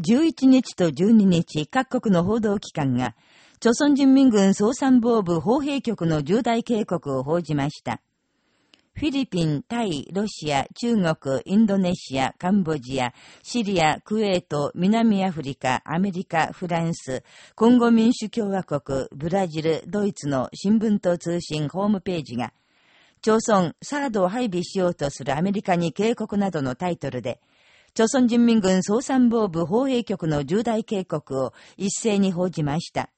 11日と12日各国の報道機関が、朝鮮人民軍総参謀部砲兵局の重大警告を報じました。フィリピン、タイ、ロシア、中国、インドネシア、カンボジア、シリア、クウェート、南アフリカ、アメリカ、フランス、コンゴ民主共和国、ブラジル、ドイツの新聞と通信ホームページが、朝鮮、サードを配備しようとするアメリカに警告などのタイトルで、朝鮮人民軍総参謀部砲兵局の重大警告を一斉に報じました。